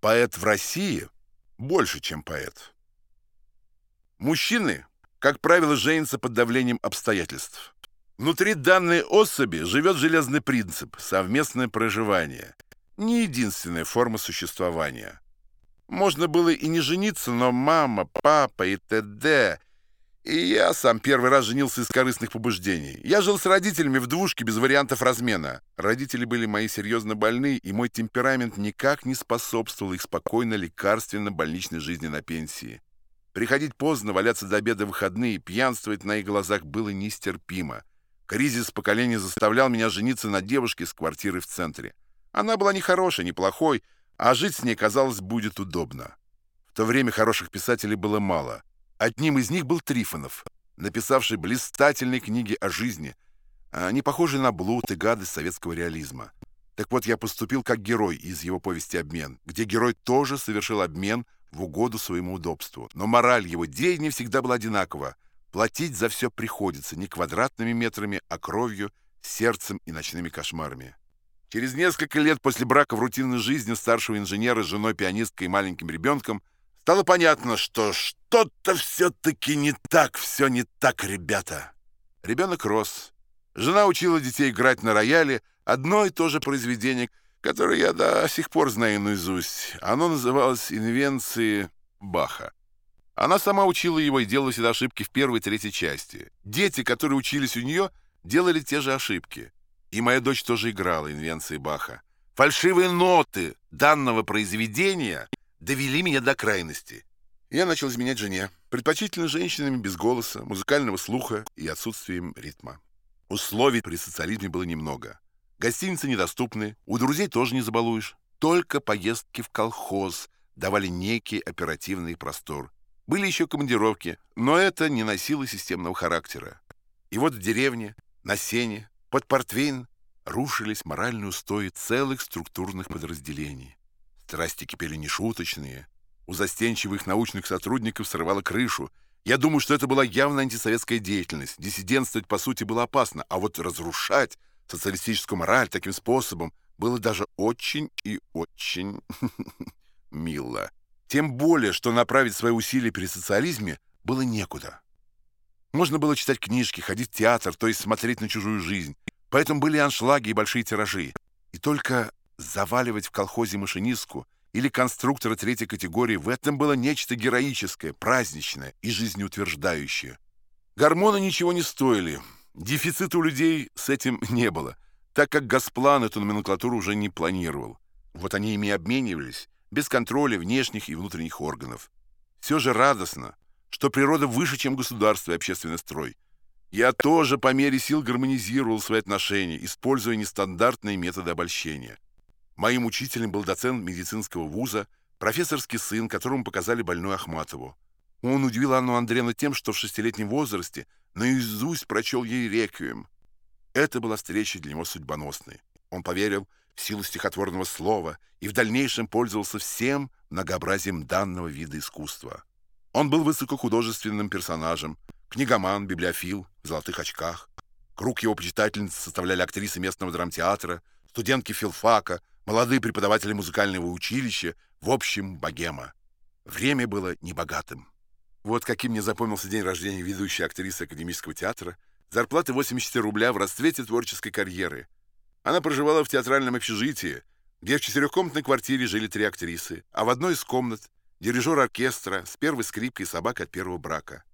Поэт в России больше, чем поэт. Мужчины, как правило, женятся под давлением обстоятельств. Внутри данной особи живет железный принцип – совместное проживание. Не единственная форма существования. Можно было и не жениться, но мама, папа и т.д. И я сам первый раз женился из корыстных побуждений. Я жил с родителями в двушке без вариантов размена. Родители были мои серьезно больны, и мой темперамент никак не способствовал их спокойно лекарственно-больничной жизни на пенсии. Приходить поздно, валяться до обеда в выходные, пьянствовать на их глазах было нестерпимо. Кризис поколения заставлял меня жениться на девушке с квартиры в центре. Она была не хорошая, не плохой, а жить с ней, казалось, будет удобно. В то время хороших писателей было мало — Одним из них был Трифонов, написавший блистательные книги о жизни, не похожие на блуд и гадость советского реализма. Так вот, я поступил как герой из его повести «Обмен», где герой тоже совершил обмен в угоду своему удобству. Но мораль его деяния всегда была одинакова. Платить за все приходится не квадратными метрами, а кровью, сердцем и ночными кошмарами. Через несколько лет после брака в рутинной жизни старшего инженера с женой-пианисткой и маленьким ребенком стало понятно, что что-то все-таки не так, все не так, ребята. Ребенок рос. Жена учила детей играть на рояле, одно и то же произведение, которое я до сих пор знаю наизусть. Оно называлось «Инвенции Баха». Она сама учила его и делала всегда ошибки в первой и третьей части. Дети, которые учились у нее, делали те же ошибки. И моя дочь тоже играла инвенции Баха. Фальшивые ноты данного произведения довели меня до крайности. Я начал изменять жене, предпочтительно женщинами без голоса, музыкального слуха и отсутствием ритма. Условий при социализме было немного. Гостиницы недоступны, у друзей тоже не забалуешь. Только поездки в колхоз давали некий оперативный простор. Были еще командировки, но это не носило системного характера. И вот в деревне, на сене, под портвейн рушились моральные устои целых структурных подразделений. Страсти кипели нешуточные. У застенчивых научных сотрудников срывало крышу. Я думаю, что это была явно антисоветская деятельность. Диссидентствовать, по сути, было опасно, а вот разрушать социалистическую мораль таким способом было даже очень и очень мило. Тем более, что направить свои усилия при социализме было некуда. Можно было читать книжки, ходить в театр, то есть смотреть на чужую жизнь. Поэтому были аншлаги и большие тиражи. И только Заваливать в колхозе машинистку или конструктора третьей категории в этом было нечто героическое, праздничное и жизнеутверждающее. Гормоны ничего не стоили. Дефицита у людей с этим не было, так как Госплан эту номенклатуру уже не планировал. Вот они ими обменивались, без контроля внешних и внутренних органов. Все же радостно, что природа выше, чем государство и общественный строй. Я тоже по мере сил гармонизировал свои отношения, используя нестандартные методы обольщения. Моим учителем был доцент медицинского вуза, профессорский сын, которому показали больную Ахматову. Он удивил Анну Андреевну тем, что в шестилетнем возрасте наизусть прочел ей реквием. Это была встреча для него судьбоносной. Он поверил в силу стихотворного слова и в дальнейшем пользовался всем многообразием данного вида искусства. Он был высокохудожественным персонажем, книгоман, библиофил, в золотых очках. Круг его почитательниц составляли актрисы местного драмтеатра, студентки филфака, молодые преподаватели музыкального училища, в общем, богема. Время было небогатым. Вот каким мне запомнился день рождения ведущей актрисы Академического театра, зарплата 84 рубля в расцвете творческой карьеры. Она проживала в театральном общежитии, где в четырехкомнатной квартире жили три актрисы, а в одной из комнат дирижер оркестра с первой скрипкой собак от первого брака.